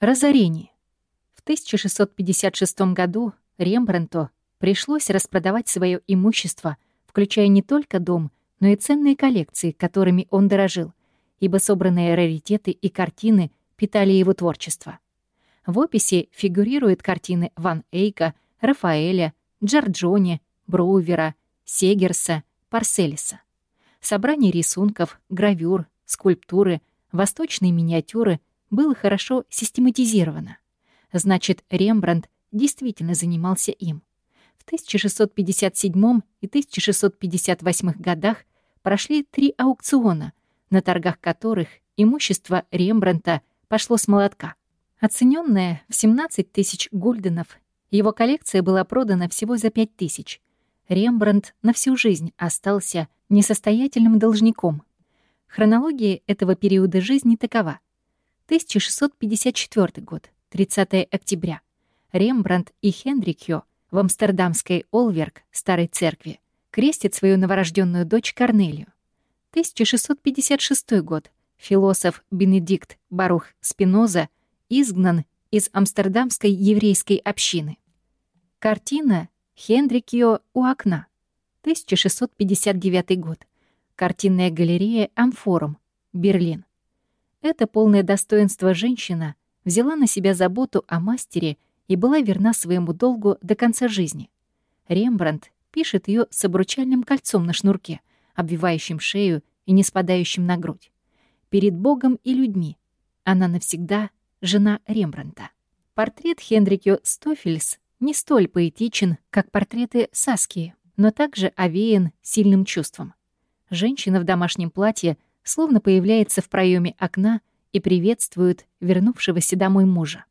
Разорение. В 1656 году Рембрандту пришлось распродавать свое имущество, включая не только дом, но и ценные коллекции, которыми он дорожил, ибо собранные раритеты и картины питали его творчество. В описи фигурируют картины Ван Эйка, Рафаэля, Джорджони, Броувера, Сегерса, Парселиса. Собрание рисунков, гравюр, скульптуры, восточные миниатюры было хорошо систематизировано. Значит, Рембрандт действительно занимался им. В 1657 и 1658 годах прошли три аукциона, на торгах которых имущество Рембрандта пошло с молотка. Оцененное в 17 тысяч гульденов, его коллекция была продана всего за 5 тысяч. Рембрандт на всю жизнь остался несостоятельным должником. Хронология этого периода жизни такова. 1654 год, 30 октября. Рембрандт и Хендрикьо в амстердамской Олверк, старой церкви, крестят свою новорожденную дочь Корнелию. 1656 год. Философ Бенедикт Барух Спиноза изгнан из амстердамской еврейской общины. Картина «Хендрикио у окна», 1659 год. Картинная галерея «Амфорум», Берлин. Это полное достоинство женщина взяла на себя заботу о мастере и была верна своему долгу до конца жизни. Рембрандт пишет ее с обручальным кольцом на шнурке, обвивающим шею и не спадающим на грудь. Перед Богом и людьми она навсегда жена Рембрандта. Портрет Хендрикё Стофельс не столь поэтичен, как портреты Саскии, но также овеян сильным чувством. Женщина в домашнем платье словно появляется в проеме окна и приветствует вернувшегося домой мужа.